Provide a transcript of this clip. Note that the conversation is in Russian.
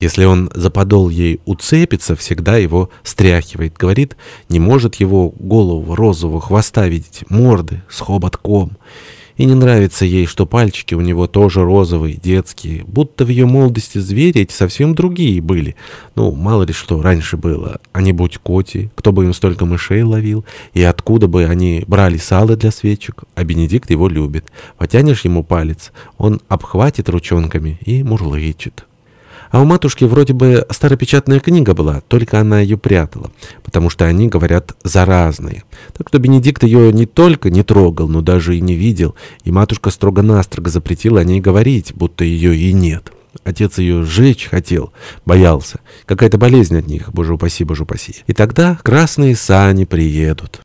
Если он за подол ей уцепится, всегда его стряхивает. Говорит, не может его голову розового хвоста видеть, морды с хоботком. И не нравится ей, что пальчики у него тоже розовые, детские. Будто в ее молодости звери эти совсем другие были. Ну, мало ли что раньше было. А не будь коти, кто бы им столько мышей ловил, и откуда бы они брали сало для свечек. А Бенедикт его любит. Потянешь ему палец, он обхватит ручонками и мурлычет. А у матушки вроде бы старопечатная книга была, только она ее прятала, потому что они, говорят, заразные. Так что Бенедикт ее не только не трогал, но даже и не видел, и матушка строго-настрого запретила о ней говорить, будто ее и нет. Отец ее сжечь хотел, боялся. Какая-то болезнь от них, боже упаси, боже упаси. И тогда красные сани приедут.